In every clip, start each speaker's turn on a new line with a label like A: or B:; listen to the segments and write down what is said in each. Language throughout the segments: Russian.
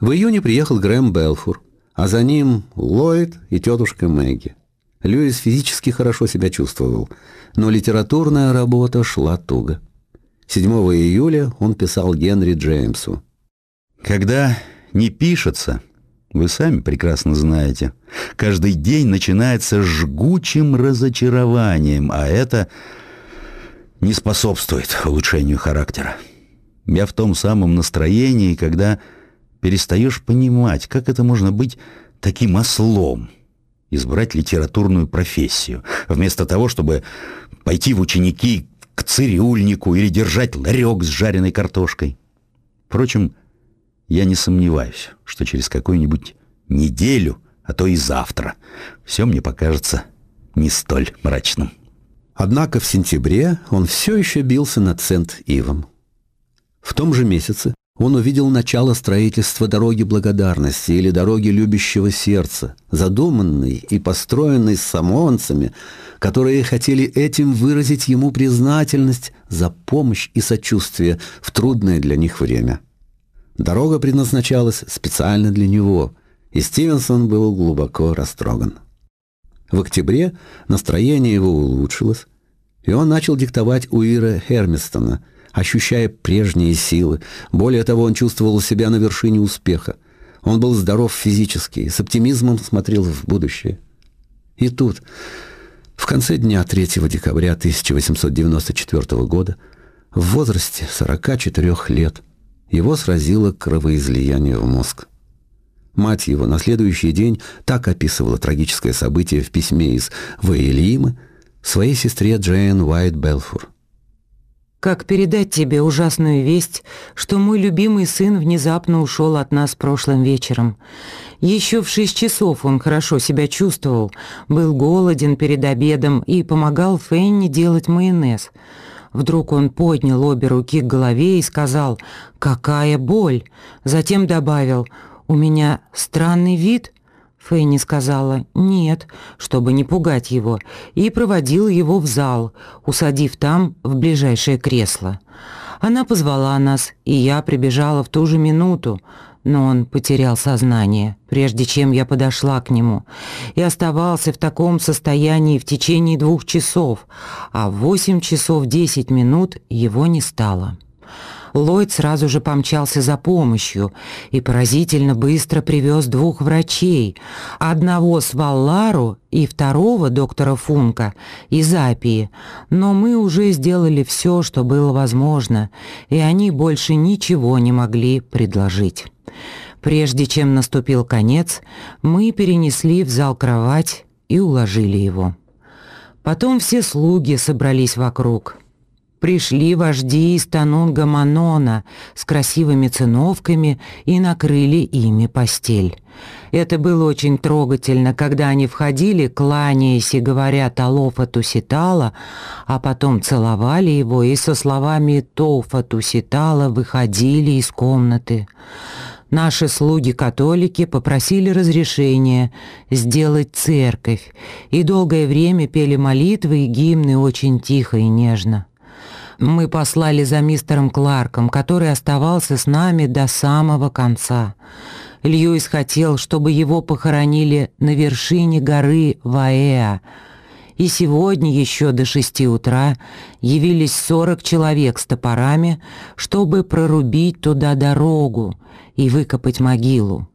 A: В июне приехал Грэм Белфур, а за ним Ллойд и тетушка Мэгги. Льюис физически хорошо себя чувствовал, но литературная работа шла туго. 7 июля он писал Генри Джеймсу.
B: «Когда не пишется, вы сами прекрасно знаете, каждый день начинается жгучим разочарованием, а это не способствует улучшению характера. Я в том самом настроении, когда перестаешь понимать, как это можно быть таким ослом, избрать литературную профессию, вместо того, чтобы пойти в ученики к цирюльнику или держать ларек с жареной картошкой. Впрочем, я не сомневаюсь, что через какую-нибудь неделю, а то и завтра, все мне покажется не столь мрачным.
A: Однако в сентябре он все еще бился над Сент-Ивом. В том же месяце он увидел начало строительства дороги благодарности или дороги любящего сердца, задуманной и построенной самоонцами, которые хотели этим выразить ему признательность за помощь и сочувствие в трудное для них время. Дорога предназначалась специально для него, и Стивенсон был глубоко растроган. В октябре настроение его улучшилось, и он начал диктовать Уира Хермистона – ощущая прежние силы. Более того, он чувствовал себя на вершине успеха. Он был здоров физически, с оптимизмом смотрел в будущее. И тут, в конце дня 3 декабря 1894 года, в возрасте 44 лет, его сразило кровоизлияние в мозг. Мать его на следующий день так описывала трагическое событие в письме из Ваилимы своей сестре Джейн Уайт Белфур.
C: Как передать тебе ужасную весть, что мой любимый сын внезапно ушел от нас прошлым вечером? Еще в шесть часов он хорошо себя чувствовал, был голоден перед обедом и помогал Фенни делать майонез. Вдруг он поднял обе руки к голове и сказал «Какая боль!» Затем добавил «У меня странный вид». Фенни сказала «нет», чтобы не пугать его, и проводила его в зал, усадив там в ближайшее кресло. Она позвала нас, и я прибежала в ту же минуту, но он потерял сознание, прежде чем я подошла к нему, и оставался в таком состоянии в течение двух часов, а в восемь часов десять минут его не стало. Ллойд сразу же помчался за помощью и поразительно быстро привез двух врачей, одного с Валлару и второго доктора Функа из Апии, но мы уже сделали все, что было возможно, и они больше ничего не могли предложить. Прежде чем наступил конец, мы перенесли в зал кровать и уложили его. Потом все слуги собрались вокруг – Пришли вожди из Танунга Манона с красивыми циновками и накрыли ими постель. Это было очень трогательно, когда они входили, кланяясь и говоря «Талофа Туситала», а потом целовали его и со словами «Тофа Туситала» выходили из комнаты. Наши слуги-католики попросили разрешения сделать церковь и долгое время пели молитвы и гимны очень тихо и нежно. Мы послали за мистером Кларком, который оставался с нами до самого конца. Льюис хотел, чтобы его похоронили на вершине горы Ваэа. И сегодня еще до шести утра явились сорок человек с топорами, чтобы прорубить туда дорогу и выкопать могилу.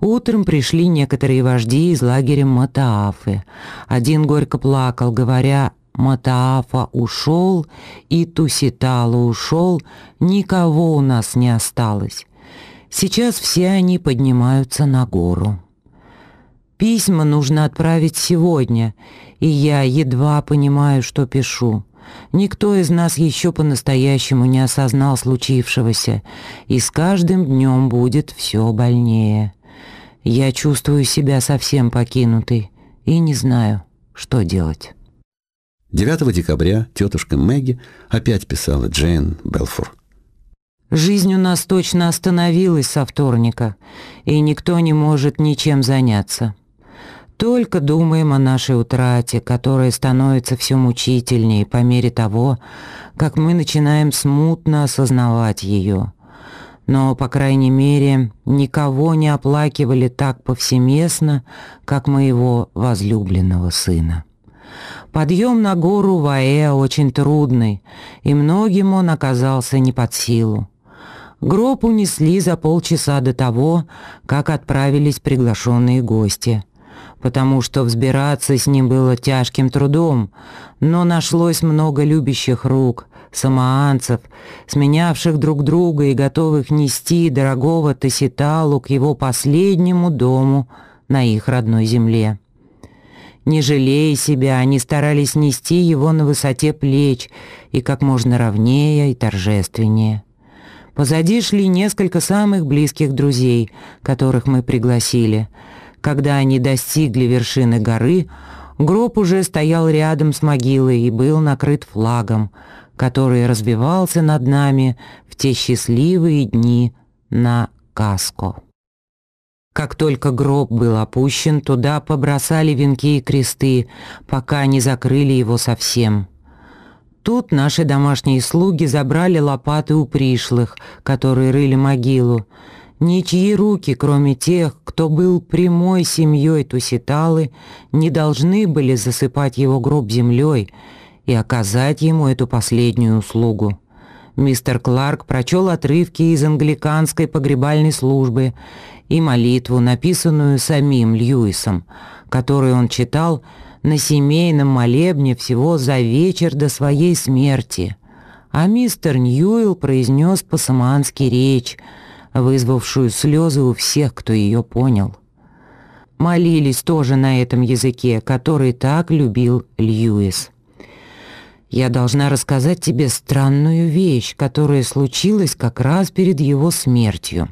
C: Утром пришли некоторые вожди из лагеря Матаафы. Один горько плакал, говоря Матаафа ушел, и Туситала ушел, никого у нас не осталось. Сейчас все они поднимаются на гору. Письма нужно отправить сегодня, и я едва понимаю, что пишу. Никто из нас еще по-настоящему не осознал случившегося, и с каждым днем будет все больнее. Я чувствую себя совсем покинутой и не знаю, что делать».
A: 9 декабря тетушка Мэгги опять писала Джейн Белфур.
C: «Жизнь у нас точно остановилась со вторника, и никто не может ничем заняться. Только думаем о нашей утрате, которая становится все мучительнее по мере того, как мы начинаем смутно осознавать ее. но, по крайней мере, никого не оплакивали так повсеместно, как моего возлюбленного сына. Подъем на гору Ваэ очень трудный, и многим он оказался не под силу. Гроб унесли за полчаса до того, как отправились приглашенные гости, потому что взбираться с ним было тяжким трудом, но нашлось много любящих рук, самоанцев, сменявших друг друга и готовых нести дорогого Тоситалу к его последнему дому на их родной земле. Не жалея себя, они старались нести его на высоте плеч и как можно ровнее и торжественнее. Позади шли несколько самых близких друзей, которых мы пригласили. Когда они достигли вершины горы, гроб уже стоял рядом с могилой и был накрыт флагом, который развивался над нами в те счастливые дни на Каско. Как только гроб был опущен, туда побросали венки и кресты, пока не закрыли его совсем. Тут наши домашние слуги забрали лопаты у пришлых, которые рыли могилу. Ничьи руки, кроме тех, кто был прямой семьей Туситалы, не должны были засыпать его гроб землей и оказать ему эту последнюю услугу. Мистер Кларк прочел отрывки из англиканской погребальной службы и молитву, написанную самим Льюисом, которую он читал на семейном молебне всего за вечер до своей смерти. А мистер Ньюэлл произнес по-самански речь, вызвавшую слезы у всех, кто ее понял. Молились тоже на этом языке, который так любил Льюис. Я должна рассказать тебе странную вещь, которая случилась как раз перед его смертью.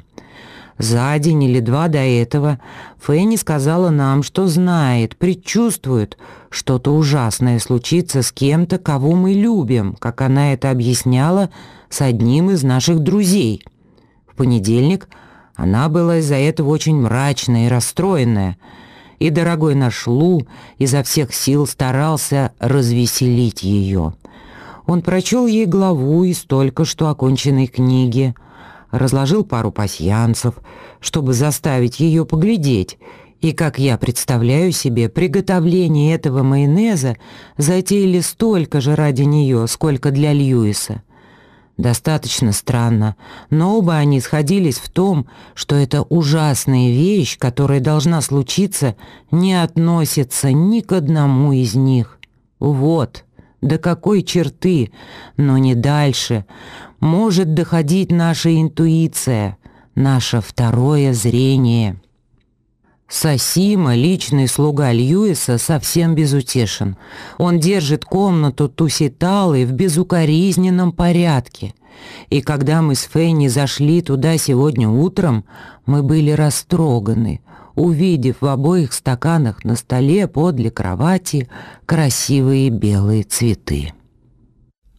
C: За день или два до этого Фенни сказала нам, что знает, предчувствует, что-то ужасное случится с кем-то, кого мы любим, как она это объясняла с одним из наших друзей. В понедельник она была из-за этого очень мрачная и расстроенная, и дорогой наш Лу изо всех сил старался развеселить ее. Он прочел ей главу из только что оконченной книги — разложил пару пасьянцев, чтобы заставить ее поглядеть, и, как я представляю себе, приготовление этого майонеза затеяли столько же ради нее, сколько для Льюиса. Достаточно странно, но оба они сходились в том, что эта ужасная вещь, которая должна случиться, не относится ни к одному из них. Вот до какой черты, но не дальше, может доходить наша интуиция, наше второе зрение. Сосима, личный слуга Льюиса, совсем безутешен. Он держит комнату Туситалы в безукоризненном порядке. И когда мы с Фенни зашли туда сегодня утром, мы были растроганы – увидев в обоих стаканах на столе подле кровати красивые белые цветы.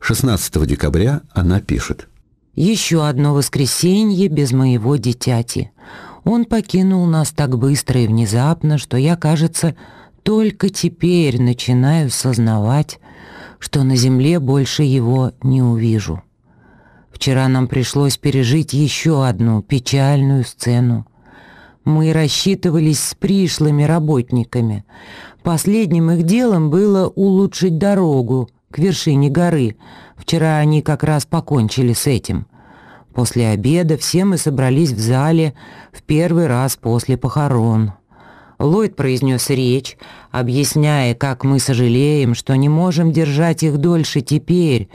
A: 16 декабря она пишет.
C: «Еще одно воскресенье без моего дитяти. Он покинул нас так быстро и внезапно, что я, кажется, только теперь начинаю сознавать, что на земле больше его не увижу. Вчера нам пришлось пережить еще одну печальную сцену. Мы рассчитывались с пришлыми работниками. Последним их делом было улучшить дорогу к вершине горы. Вчера они как раз покончили с этим. После обеда все мы собрались в зале в первый раз после похорон. Ллойд произнес речь, объясняя, как мы сожалеем, что не можем держать их дольше теперь,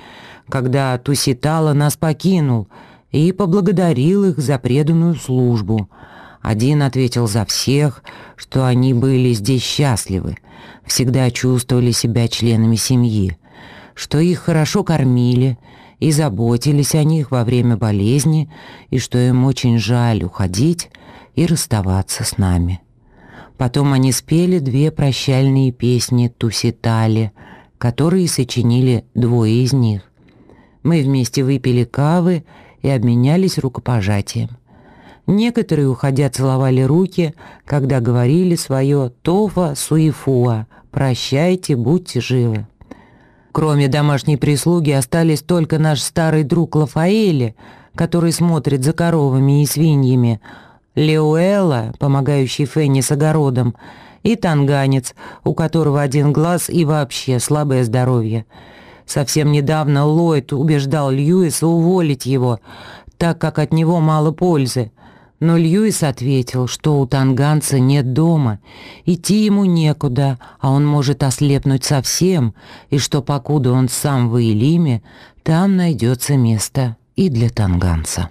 C: когда Туситала нас покинул, и поблагодарил их за преданную службу — один ответил за всех, что они были здесь счастливы, всегда чувствовали себя членами семьи, что их хорошо кормили и заботились о них во время болезни, и что им очень жаль уходить и расставаться с нами. Потом они спели две прощальные песни Туситали, которые сочинили двое из них. Мы вместе выпили кавы и обменялись рукопожатием. Некоторые, уходя, целовали руки, когда говорили свое «Тофа суифуа» «Прощайте, будьте живы». Кроме домашней прислуги остались только наш старый друг Лафаэли, который смотрит за коровами и свиньями, Леуэла, помогающий Фенни с огородом, и танганец, у которого один глаз и вообще слабое здоровье. Совсем недавно Ллойд убеждал Льюиса уволить его, так как от него мало пользы. Но Льюис ответил, что у танганца нет дома, идти ему некуда, а он может ослепнуть совсем, и что покуда он сам в Иелиме, там найдется место и для танганца.